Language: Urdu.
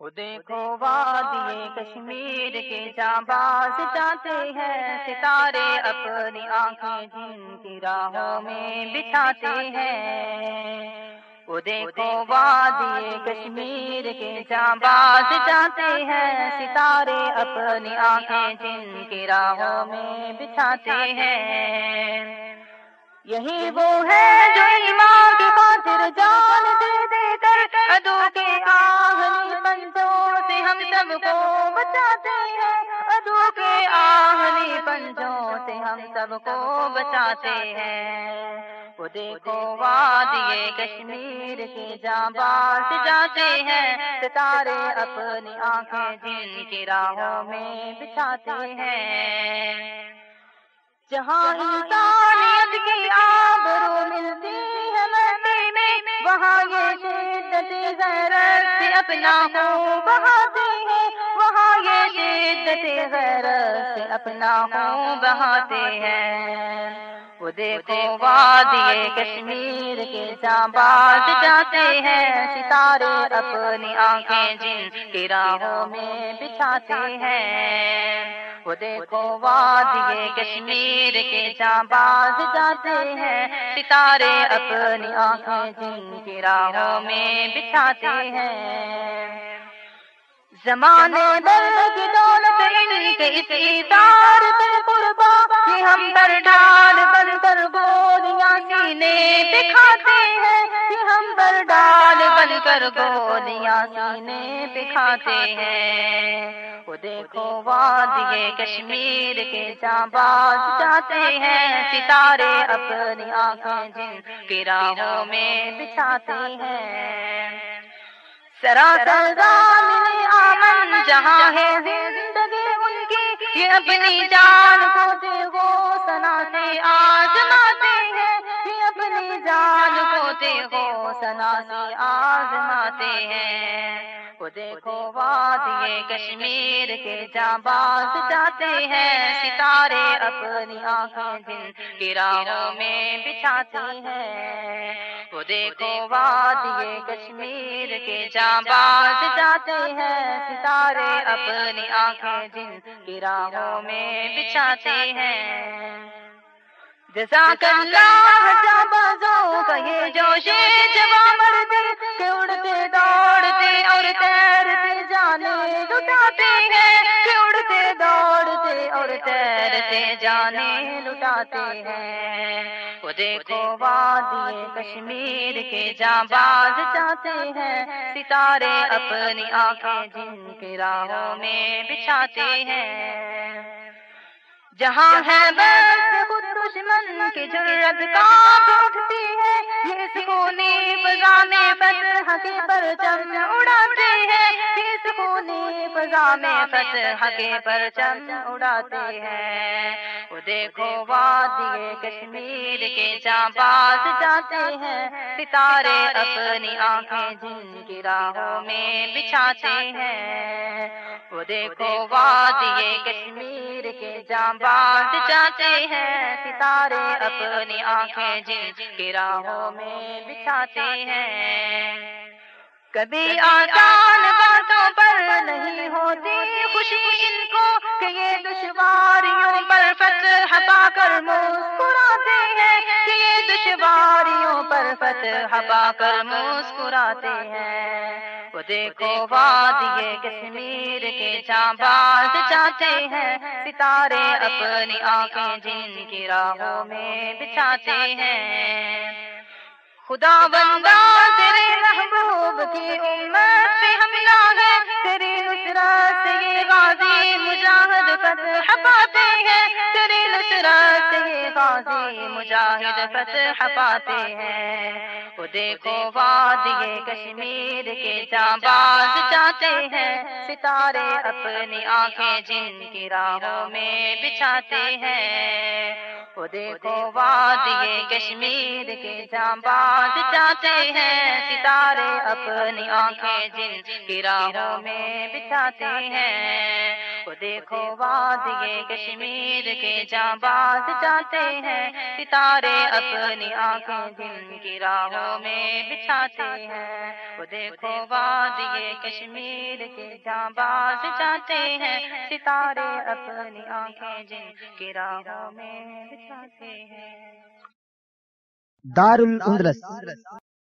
دیکھو وادی کشمیر کے جانباز جاتے ہیں ستارے اپنی آنکھیں جن کی راہوں میں بچھاتے ہیں۔ وہ دیکھو وادی کشمیر کے جانباز جاتے ہیں۔ ستارے اپنی آنکھیں جن کی راہوں میں بچھاتے ہیں۔ یہی وہ ہے جو ایمان کی خاطر جان دے بچاتے ہیں۔ ادو کے آہنی پنجوں سے ہم سب کو بچاتے ہیں۔ وہ دیکھو وادی کشمیر کے جاں باز جاتے ہیں۔ ستارے اپنی آنکھیں جن کی راہوں میں بچھاتے ہیں۔ جہاں انسانیت کی آبرو ملتی ہے مٹی میں، وہاں یہ شدت غیرت سے اپنا ہوں بہاتے شدت غیرت سے اپنا ہوں بہاتے ہیں۔ وہ دیکھو وادی کشمیر کے جانباز جاتے ہیں۔ ستارے اپنی آنکھیں جن کی راہوں میں بچھاتے ہیں۔ وہ دیکھو وادی کشمیر کے جانباز جاتے ہیں۔ ستارے اپنی آنکھیں جن کی راہوں میں بچھاتے ہیں۔ زمانے بل کی دولت ان کے اس اتار پہ قربا یہ ہم پر ڈال بن کر گولیاں سینے دکھاتے ہیں۔ یہ ہم پر ڈال بن کر گولیاں سینے دکھاتے ہیں۔ وہ دیکھو وادی کشمیر کے جانباز جاتے ہیں۔ ستارے اپنی آنکھیں جن کی راہوں میں بچھاتے ہیں۔ سراسر دامن آمن، جہاں ہے زندگی ان کی۔ یہ اپنی جان کو دیکھو سنا سے آزماتے ہیں۔ یہ اپنی جان کو دیکھو سنا سے آزماتے ہیں۔ وہ دیکھو وادی کشمیر کے جانباز جاتے ہیں۔ ستارے اپنی آنکھیں جن کی راہوں میں بچھاتے ہیں۔ وہ دیکھو وادی کشمیر کے جانباز جاتے ہیں ستارے اپنی آنکھیں جن کی راہوں میں بچھاتے ہیں۔ جزاک اللہ جانبازوں کا یہ جوش جبا مرتے کہ اڑتے دوڑتے اور تیرتے جانے لٹاتے ہیں۔ وہ دیکھو وادی کشمیر کے جانباز جاتے ہیں، ستارے اپنی آنکھیں جن کی راہوں میں بچھاتے ہیں۔ جہاں ہے بس خود دشمن کی جرت کانپ اٹھتی ہے، یہ سکونی فضا میں فتح کے پرچم اڑاتے فضا میں فتح کے پرچم اڑاتے ہیں۔ وہ دیکھو وادی کشمیر کے جانباز جاتے ہیں۔ ستارے اپنی آنکھیں جن کی راہوں میں بچھاتے ہیں۔ وہ دیکھو وادی کشمیر کے جانباز جاتے ہیں۔ ستارے اپنی آنکھیں جن کی راہوں میں بچھاتے ہیں۔ کبھی پر نہیں ہوتی۔ خوشی ان کو کہ یہ دشواریوں پر فتح پا کر مسکراتے ہیں۔ کہ یہ دشواریوں پر فتح پا کر مسکراتے ہیں۔ وہ دیکھو وادی کشمیر کے جانباز جاتے ہیں۔ ستارے اپنی آنکھیں جن کی راہوں میں بچھاتے ہیں۔ خدا بندہ تیرے محبوب کی غازی مجاہد فتح پاتے ہیں۔ وہ دیکھو وادی کشمیر کے جانباز جاتے ہیں۔ ستارے اپنی آنکھیں جن کی راہوں میں بچھاتے ہیں۔ وہ دیکھو وادی کشمیر کے جانباز جاتے ہیں۔ ستارے اپنی آنکھیں جن کی راہوں میں بچھاتے ہیں۔ وہ دیکھو وادی کشمیر کے جاں باز جاتے ہیں ستارے اپنی آنکھیں جن کی راہوں میں بچھاتے ہیں۔ وہ دیکھو وادی کشمیر کے جاں باز جاتے ہیں ستارے اپنی آنکھیں جن کی راہوں میں بچھاتے ہیں۔ دار الاندلس